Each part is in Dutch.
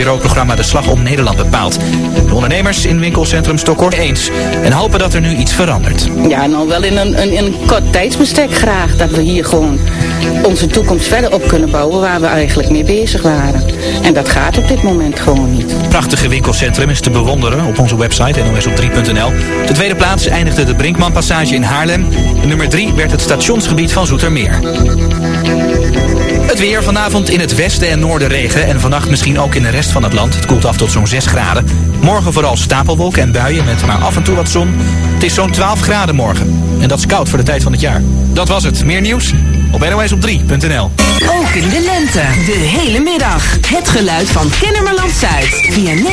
VPRO-programma De Slag om Nederland bepaald. De ondernemers in winkelcentrum Stockholm eens en hopen dat er nu iets verandert. Ja, nou wel in een, een, in een kort tijdsbestek graag. Dat we hier gewoon onze toekomst verder op kunnen bouwen waar we eigenlijk mee bezig waren. En dat gaat op dit moment gewoon niet. Prachtige winkelcentrum is te bewonderen op onze website nosop3.nl. De tweede plaats eindigde de Brinkmanpassage in Haarlem. En nummer 3 werd het stationsgebied van Zoetermeer. Het weer vanavond in het westen en noorden regen en vannacht misschien ook in de rest van het land. Het koelt af tot zo'n 6 graden. Morgen vooral stapelwolken en buien met maar af en toe wat zon. Het is zo'n 12 graden morgen. En dat is koud voor de tijd van het jaar. Dat was het. Meer nieuws op nosop3.nl Ook in de lente. De hele middag. Het geluid van Kennemerland Zuid. Via 89.0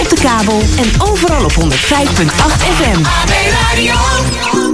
op de kabel en overal op 105.8 FM. Radio.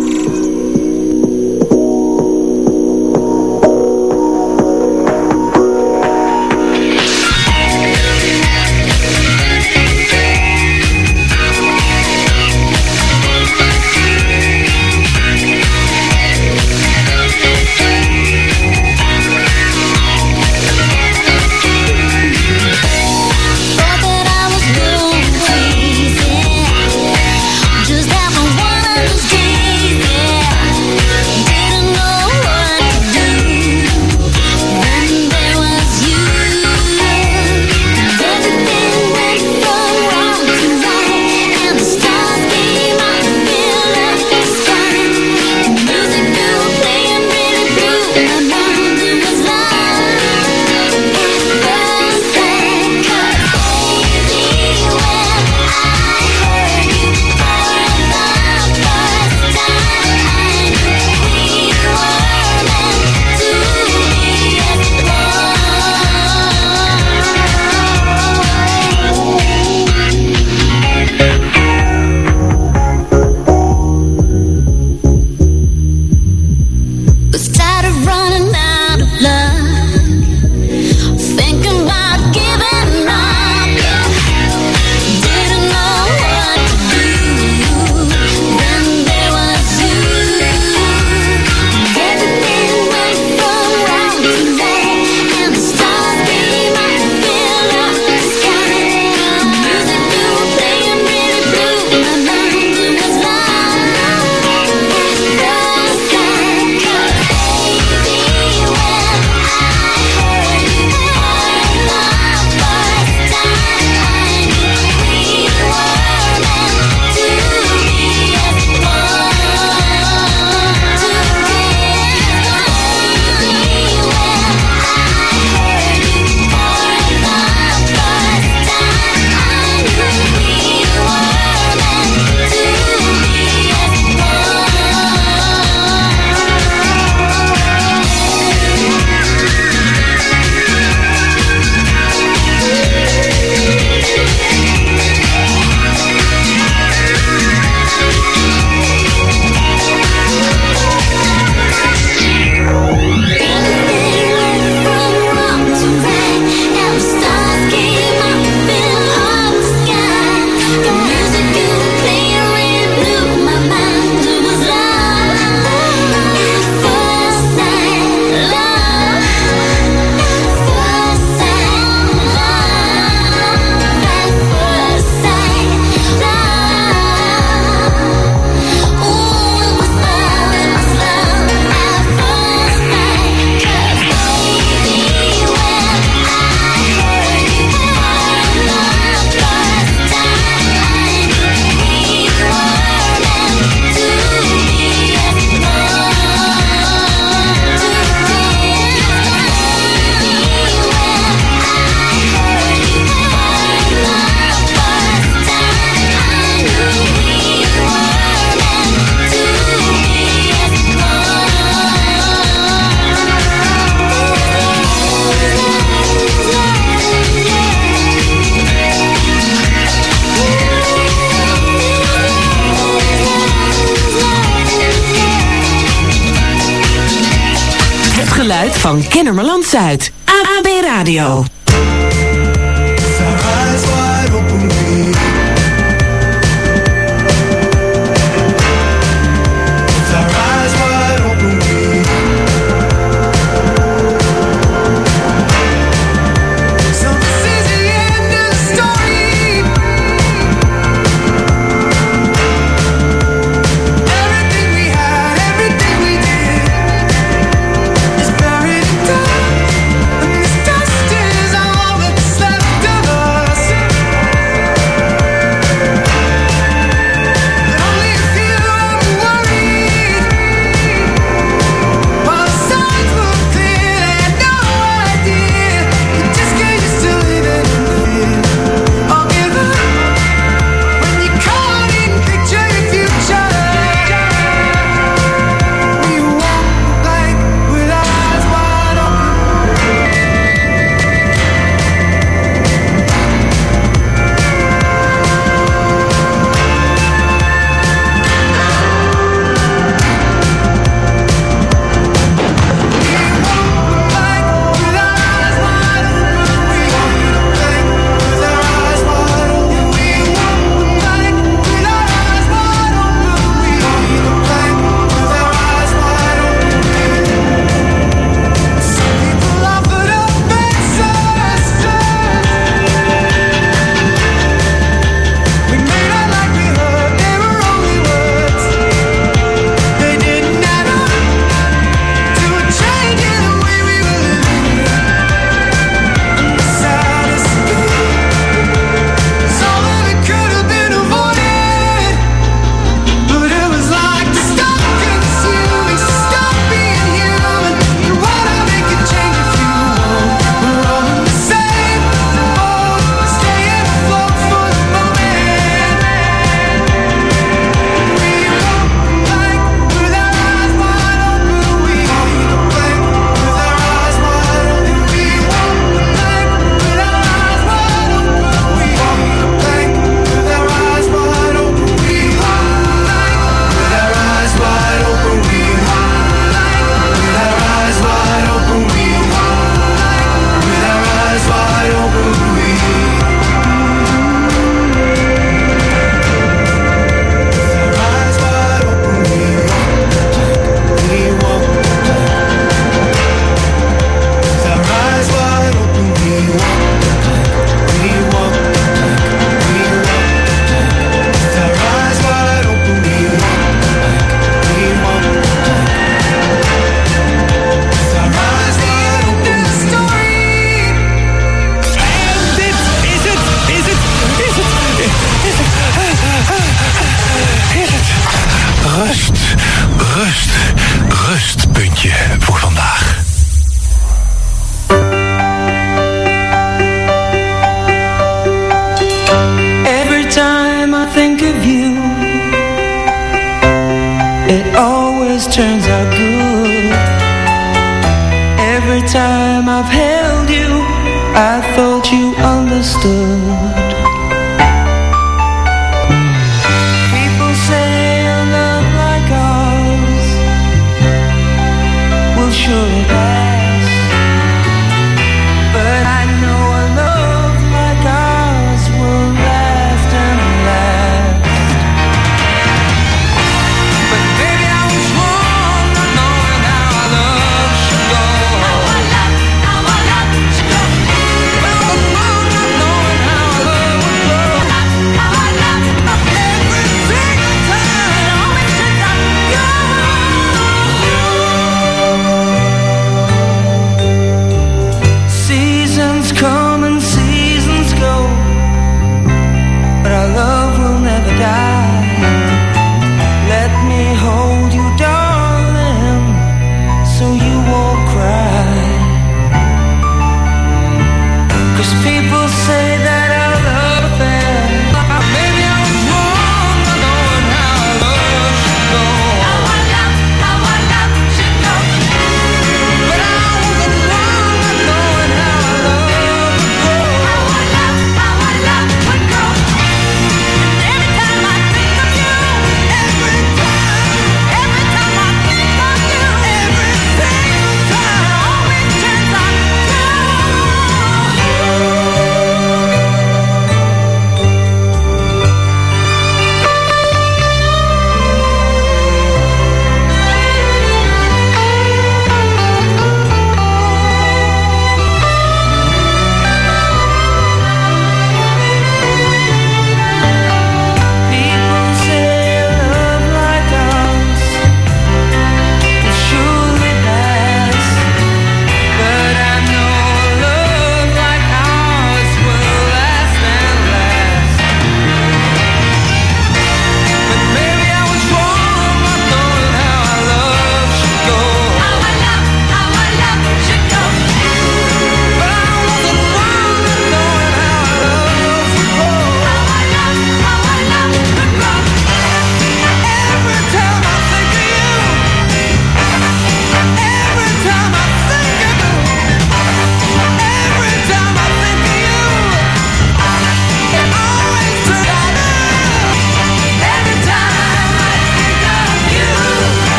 Zuid. AAB Radio.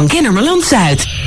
Van Kennemerland Zuid.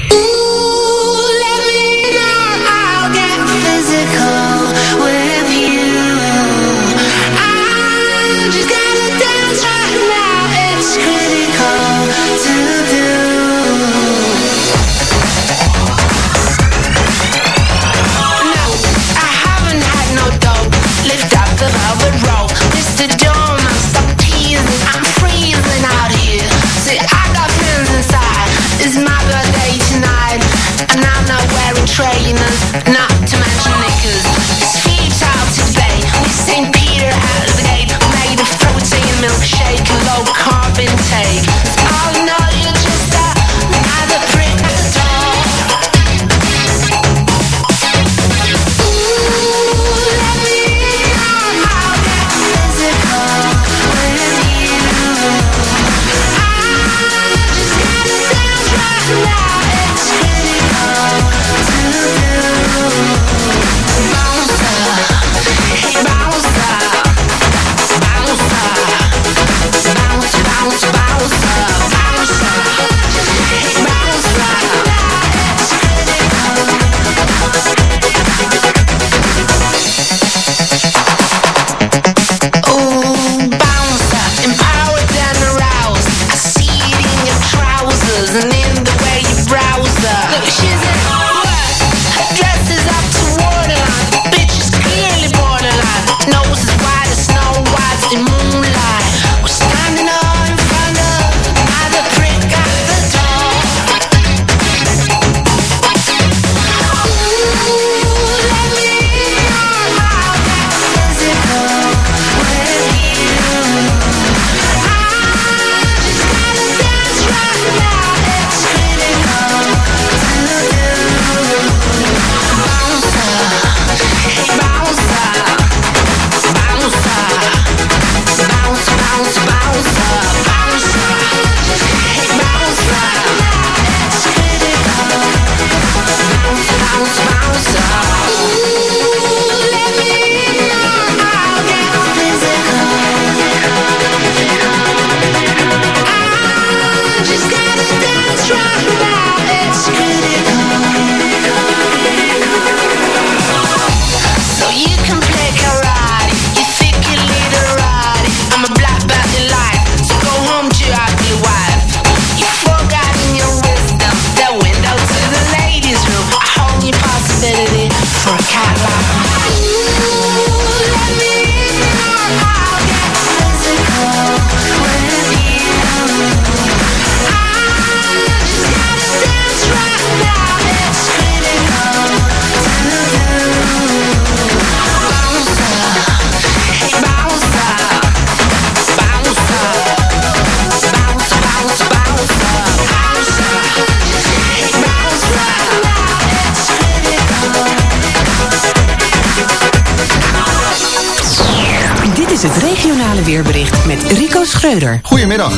Rico Schreuder. Goedemiddag.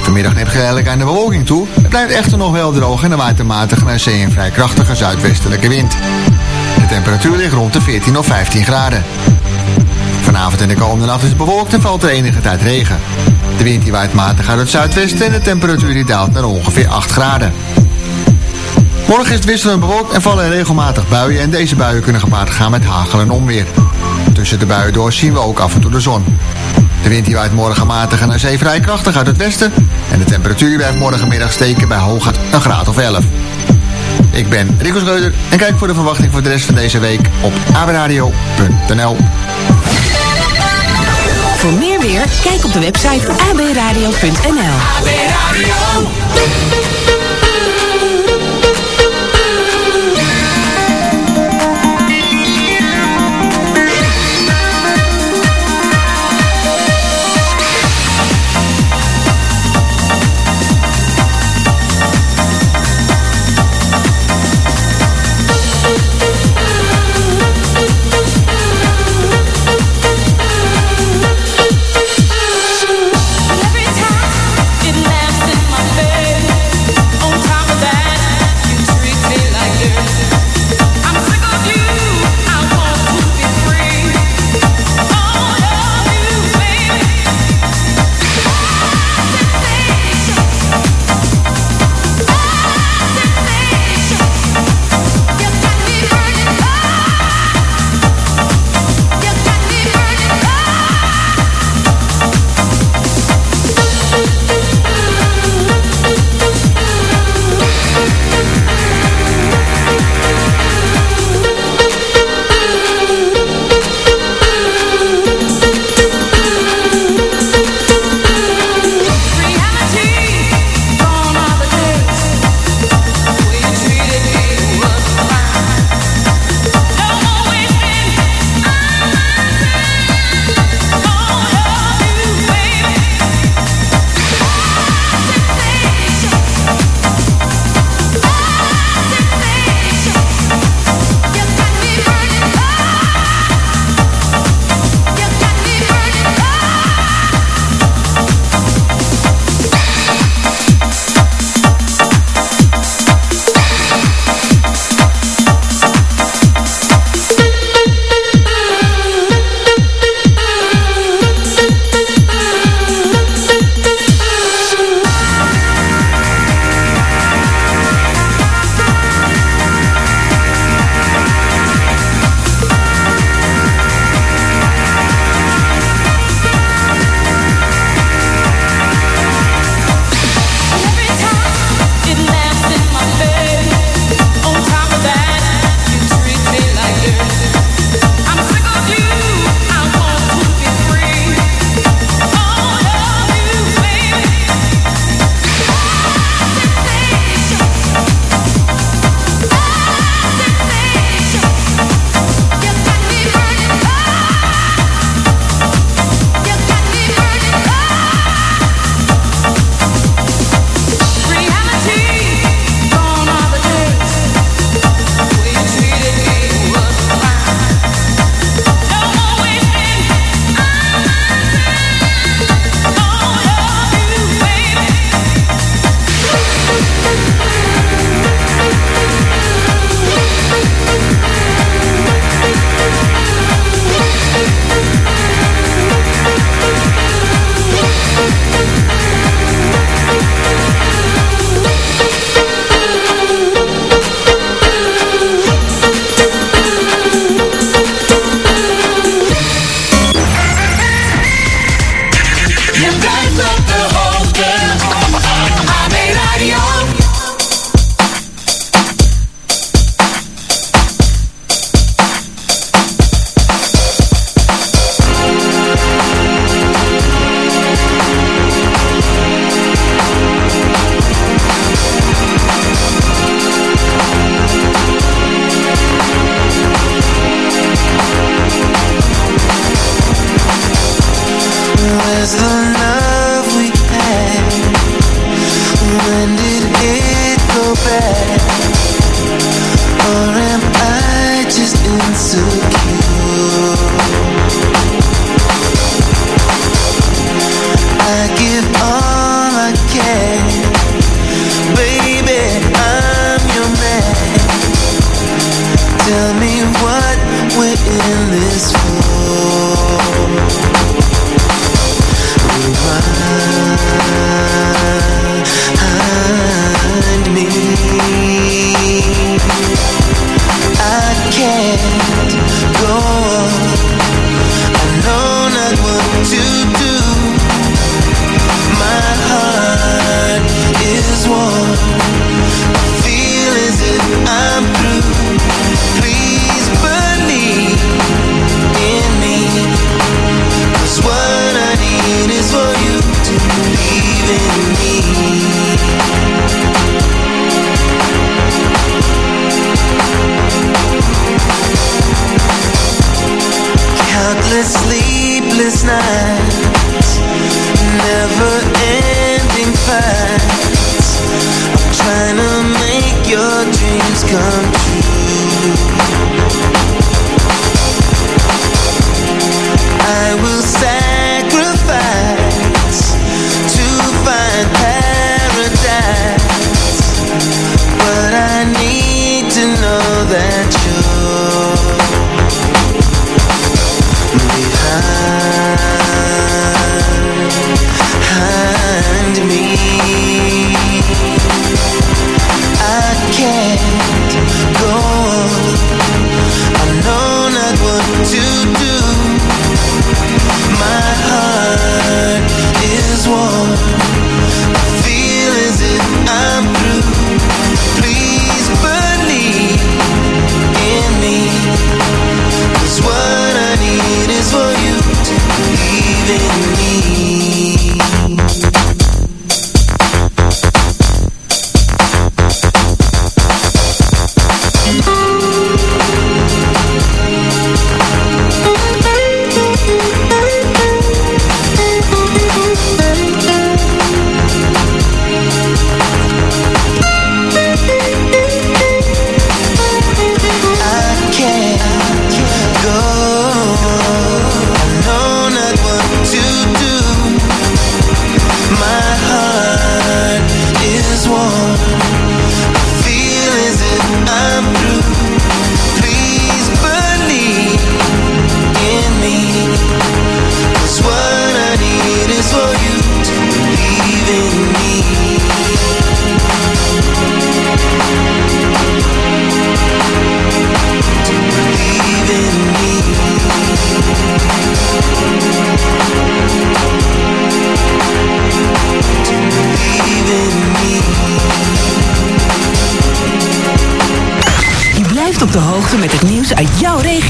Vanmiddag neemt geleidelijk aan de bewolking toe. Het blijft echter nog wel droog en er waait een naar zee een vrij krachtige zuidwestelijke wind. De temperatuur ligt rond de 14 of 15 graden. Vanavond en de komende nacht is het bewolkt en valt er enige tijd regen. De wind die waait matig uit het zuidwesten en de temperatuur daalt naar ongeveer 8 graden. Morgen is het wisselend bewolkt en vallen er regelmatig buien en deze buien kunnen gepaard gaan met hagel en onweer. Tussen de buien door zien we ook af en toe de zon. De wind die waait morgen matig en naar zee vrij krachtig uit het westen en de temperatuur blijft morgenmiddag steken bij hooguit een graad of 11. Ik ben Rico Schreuder en kijk voor de verwachting voor de rest van deze week op abradio.nl. Voor meer weer, kijk op de website abradio.nl.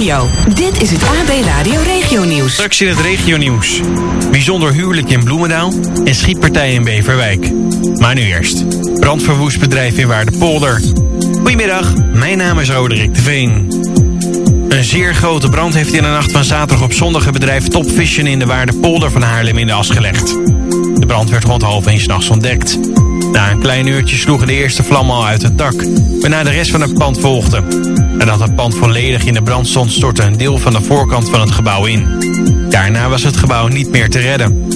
regio. Dit is het AB Radio Regio Nieuws. Straks in het regionieuws. Bijzonder huwelijk in Bloemendaal en schietpartij in Beverwijk. Maar nu eerst. Brandverwoest bedrijf in Waardepolder. Goedemiddag, mijn naam is Roderick de Veen. Een zeer grote brand heeft in de nacht van zaterdag op zondag het bedrijf Top Vision in de Waardepolder van Haarlem in de as gelegd. De brand werd rond half één s'nachts ontdekt. Na een klein uurtje sloegen de eerste vlammen al uit het dak, waarna de rest van het pand volgde. Nadat het pand volledig in de brand stond, stortte een deel van de voorkant van het gebouw in. Daarna was het gebouw niet meer te redden.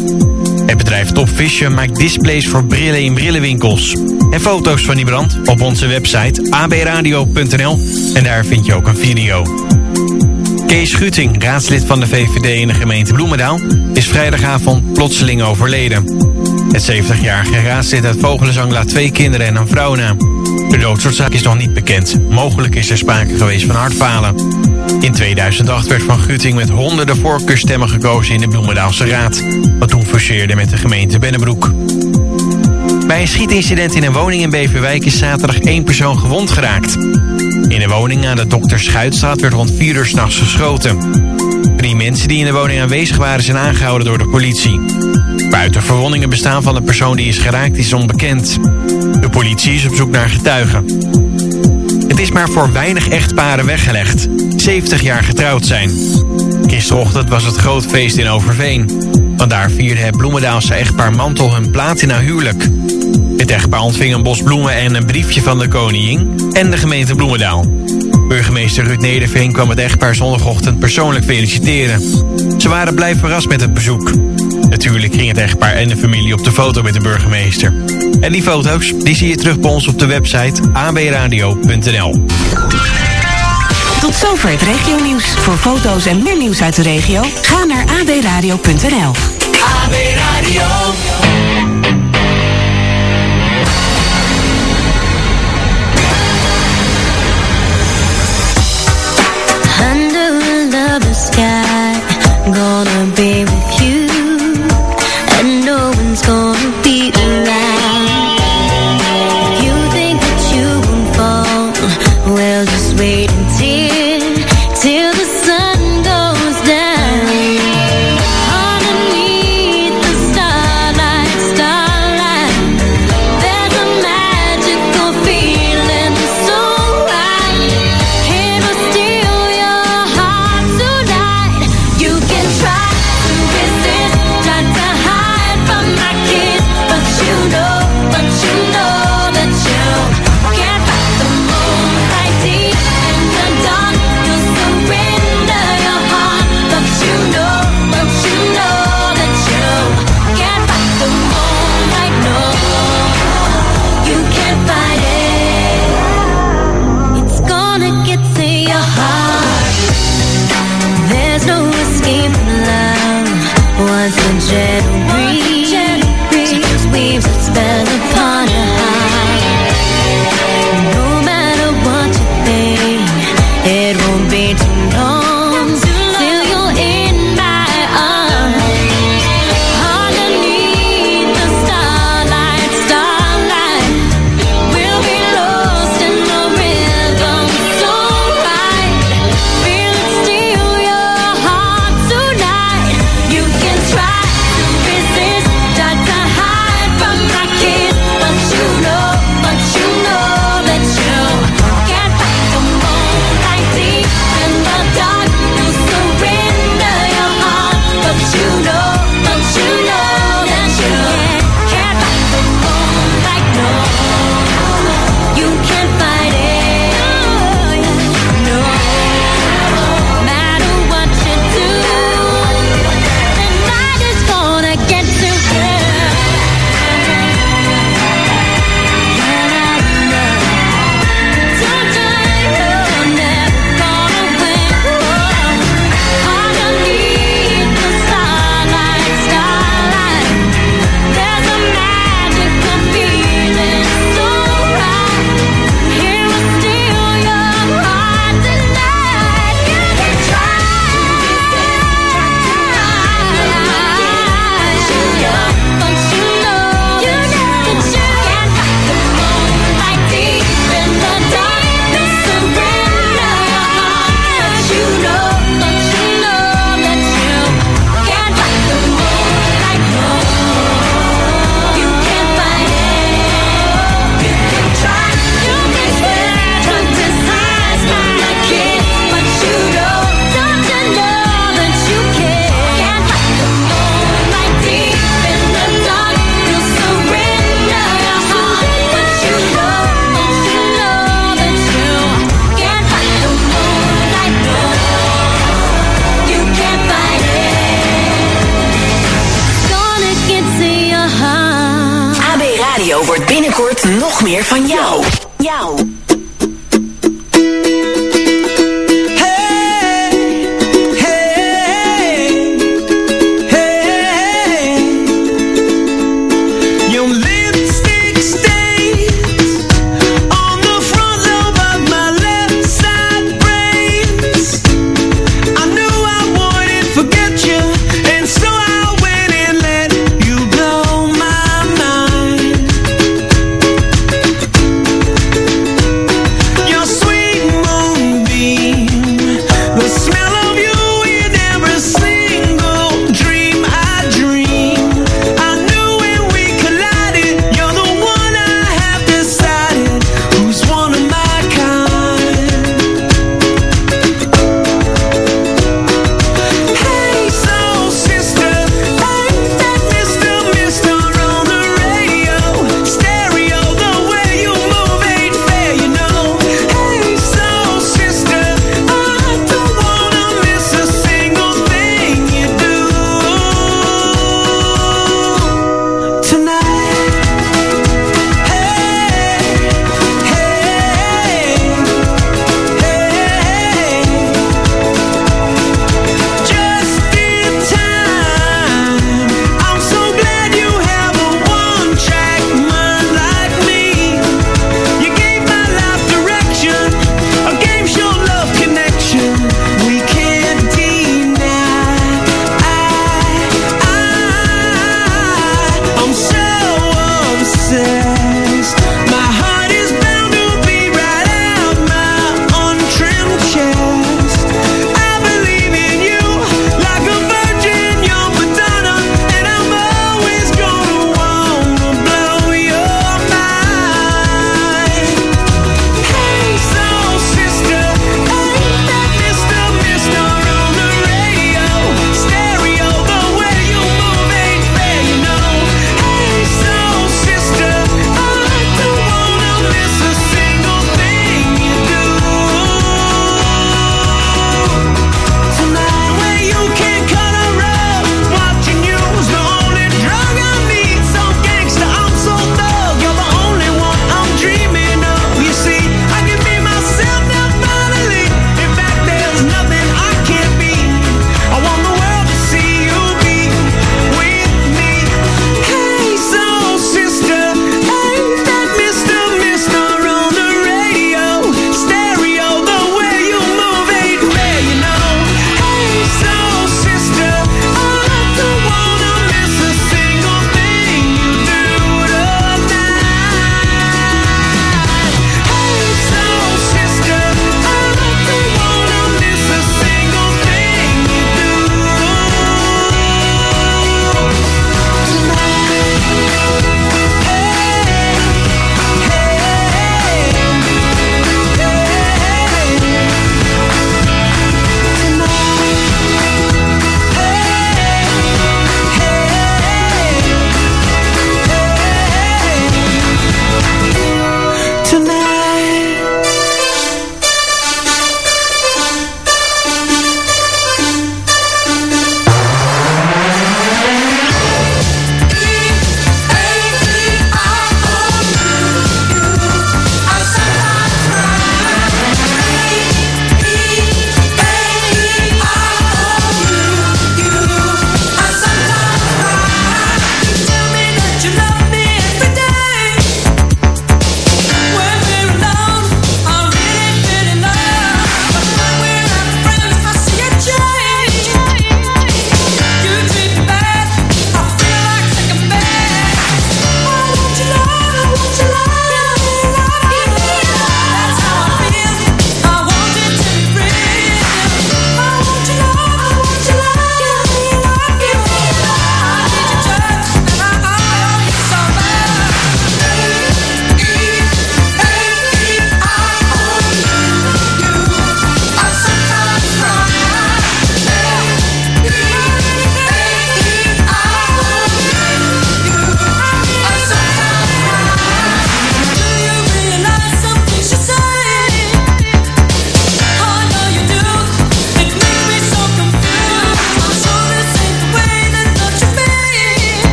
Het bedrijf Top maakt displays voor brillen in brillenwinkels. En foto's van die brand op onze website abradio.nl en daar vind je ook een video. Kees Schutting, raadslid van de VVD in de gemeente Bloemendaal, is vrijdagavond plotseling overleden. Het 70-jarige raadslid uit Vogelenzang laat twee kinderen en een vrouw na. De doodsoorzaak is nog niet bekend. Mogelijk is er sprake geweest van hartfalen. In 2008 werd Van Gutting met honderden voorkeurstemmen gekozen in de Bloemendaalse Raad. Wat toen fuseerde met de gemeente Bennebroek. Bij een schietincident in een woning in Beverwijk is zaterdag één persoon gewond geraakt. In een woning aan de Dokter Schuitstraat werd rond 4 uur s'nachts geschoten. Drie mensen die in de woning aanwezig waren zijn aangehouden door de politie. Buiten verwondingen bestaan van de persoon die is geraakt is onbekend. De politie is op zoek naar getuigen. Het is maar voor weinig echtparen weggelegd. 70 jaar getrouwd zijn. Gisterochtend was het groot feest in Overveen. Vandaar vierde het Bloemendaalse echtpaar Mantel hun platina huwelijk. Het echtpaar ontving een bos bloemen en een briefje van de koningin en de gemeente Bloemendaal. Burgemeester Ruud Nederveen kwam het echtpaar zondagochtend persoonlijk feliciteren. Ze waren blij verrast met het bezoek. Natuurlijk ging het echtpaar en de familie op de foto met de burgemeester. En die foto's die zie je terug bij ons op de website abradio.nl. Tot zover het regionieuws. Voor foto's en meer nieuws uit de regio, ga naar abradio.nl. AB Radio. Gonna be with you, and no one's gonna be around.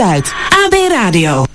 Zuid. AB Radio.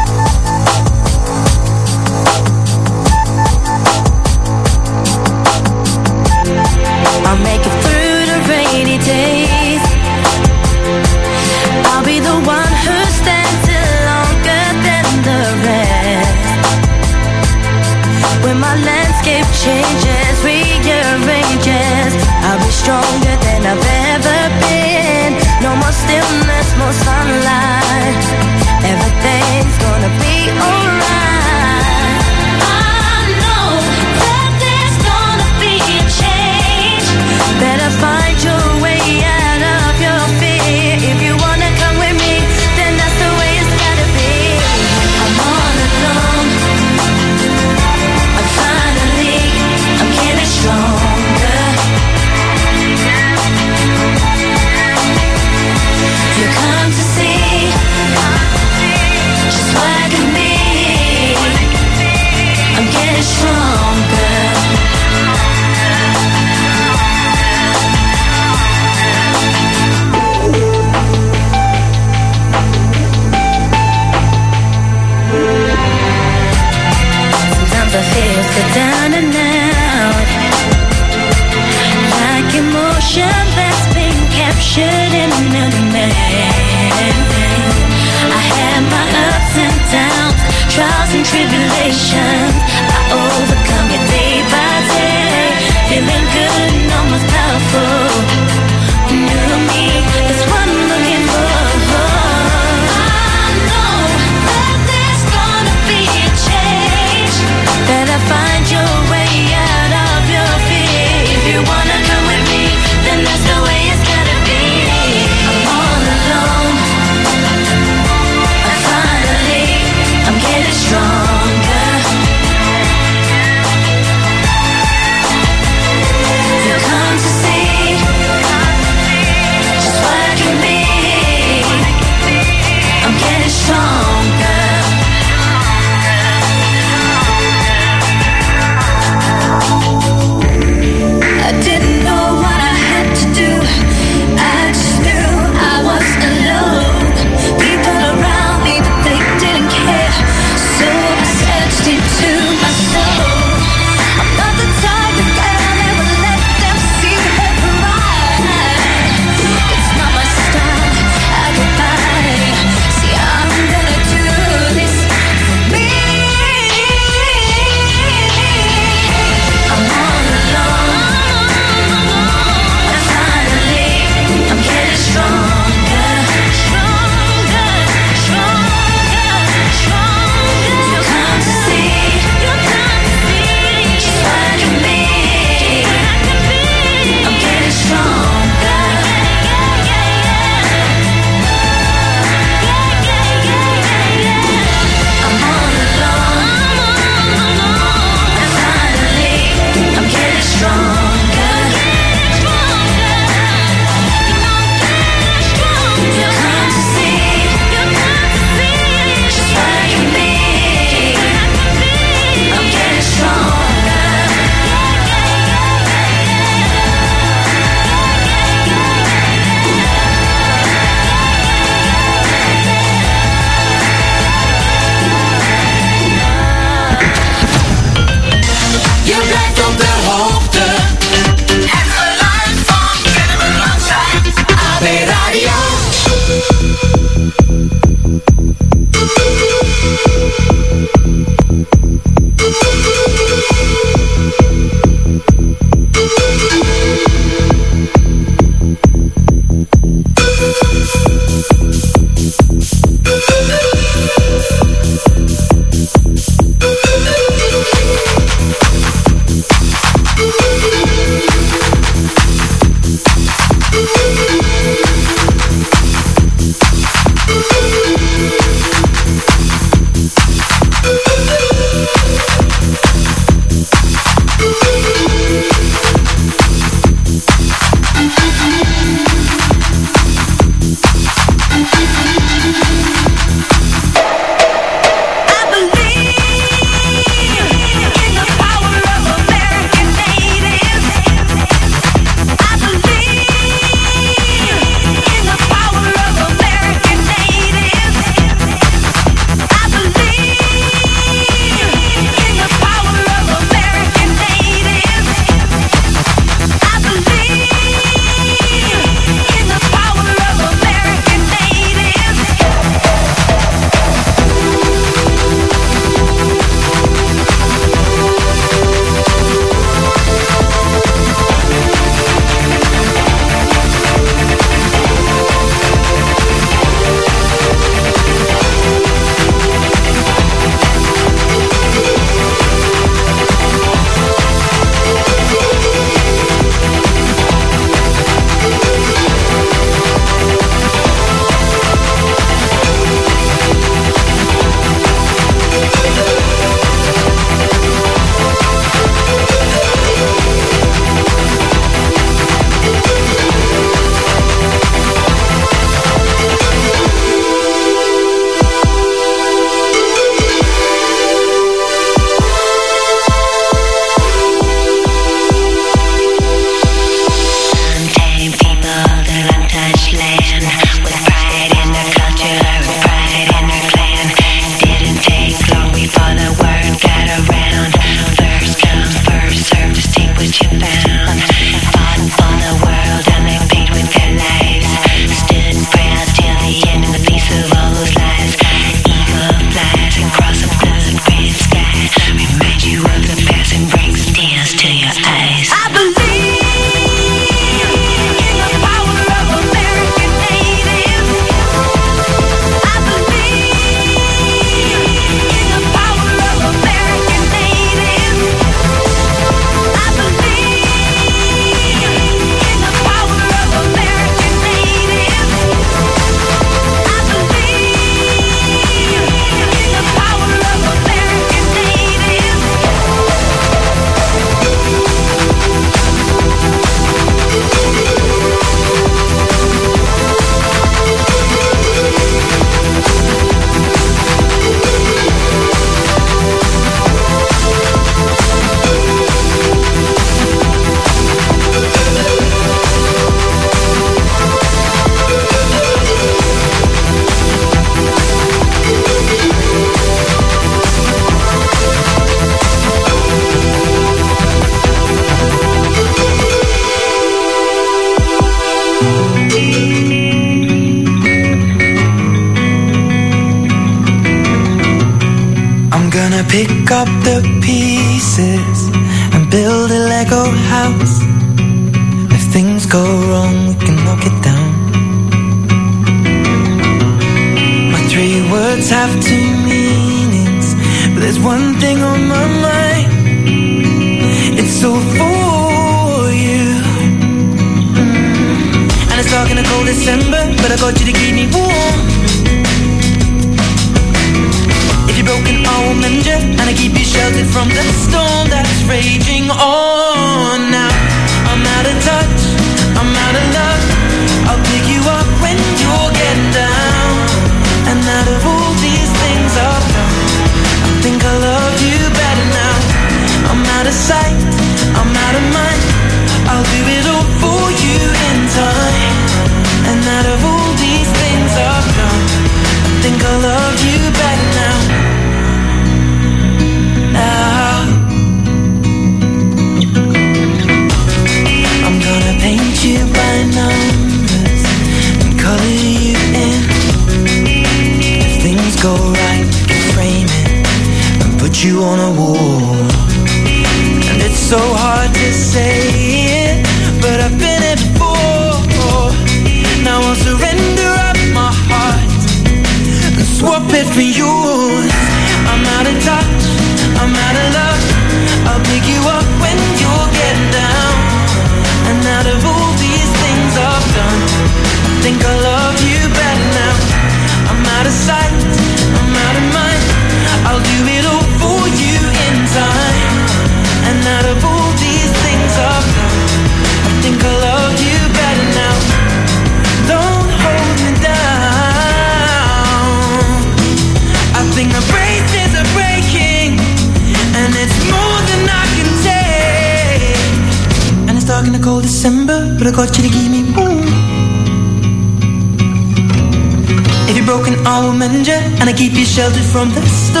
sheltered from the storm.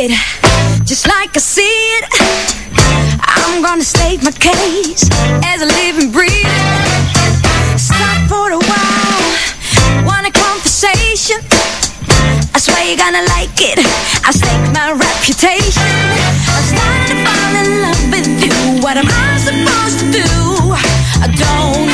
It just like I see it. I'm gonna state my case as a living breathing. Stop for a while, want a conversation. I swear you're gonna like it. I stake my reputation. I'm starting to fall in love with you. What am I supposed to do? I don't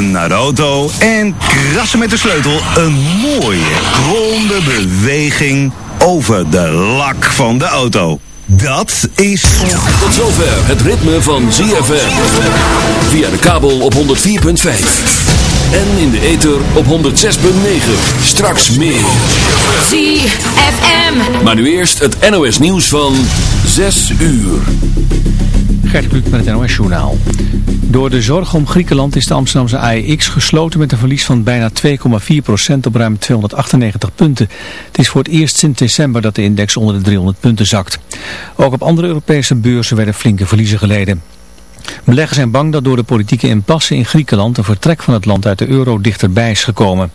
Naar de auto en krassen met de sleutel een mooie ronde beweging over de lak van de auto. Dat is... Tot zover het ritme van ZFM. Via de kabel op 104.5. En in de ether op 106.9. Straks meer. ZFM. Maar nu eerst het NOS nieuws van 6 uur. Gert Kluk met het NOS Journaal. Door de zorg om Griekenland is de Amsterdamse AEX gesloten met een verlies van bijna 2,4% op ruim 298 punten. Het is voor het eerst sinds december dat de index onder de 300 punten zakt. Ook op andere Europese beurzen werden flinke verliezen geleden. Beleggers zijn bang dat door de politieke impasse in Griekenland een vertrek van het land uit de euro dichterbij is gekomen.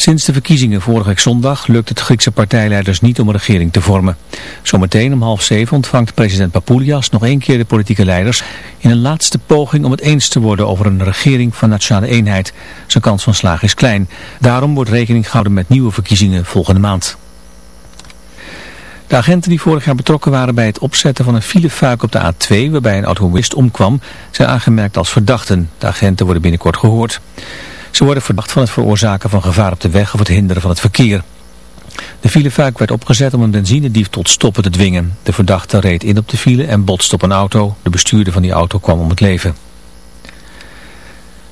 Sinds de verkiezingen vorige week zondag lukt het Griekse partijleiders niet om een regering te vormen. Zometeen om half zeven ontvangt president Papoulias nog één keer de politieke leiders in een laatste poging om het eens te worden over een regering van nationale eenheid. Zijn kans van slagen is klein. Daarom wordt rekening gehouden met nieuwe verkiezingen volgende maand. De agenten die vorig jaar betrokken waren bij het opzetten van een filefuik op de A2 waarbij een automobilist omkwam, zijn aangemerkt als verdachten. De agenten worden binnenkort gehoord. Ze worden verdacht van het veroorzaken van gevaar op de weg of het hinderen van het verkeer. De filefuik werd opgezet om een benzinedief tot stoppen te dwingen. De verdachte reed in op de file en botste op een auto. De bestuurder van die auto kwam om het leven.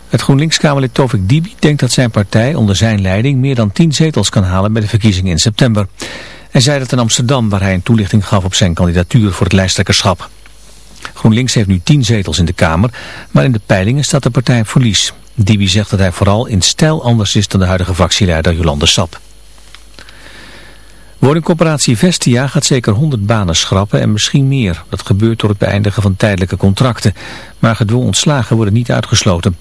Het GroenLinks-Kamerlid Tovik Dibi denkt dat zijn partij onder zijn leiding meer dan 10 zetels kan halen bij de verkiezingen in september. Hij zei dat in Amsterdam waar hij een toelichting gaf op zijn kandidatuur voor het lijsttrekkerschap. GroenLinks heeft nu 10 zetels in de Kamer, maar in de peilingen staat de partij verlies. Dibi zegt dat hij vooral in stijl anders is dan de huidige fractieleider Jolande Sap. Woningcorporatie Vestia gaat zeker 100 banen schrappen en misschien meer. Dat gebeurt door het beëindigen van tijdelijke contracten. Maar gedwongen ontslagen worden niet uitgesloten.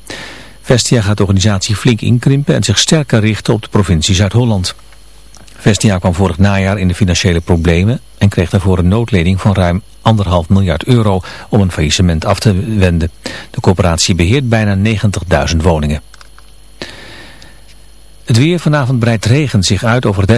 Vestia gaat de organisatie flink inkrimpen en zich sterker richten op de provincie Zuid-Holland. Vestia kwam vorig najaar in de financiële problemen en kreeg daarvoor een noodlening van ruim 1,5 miljard euro om een faillissement af te wenden. De corporatie beheert bijna 90.000 woningen. Het weer vanavond breidt regen zich uit over het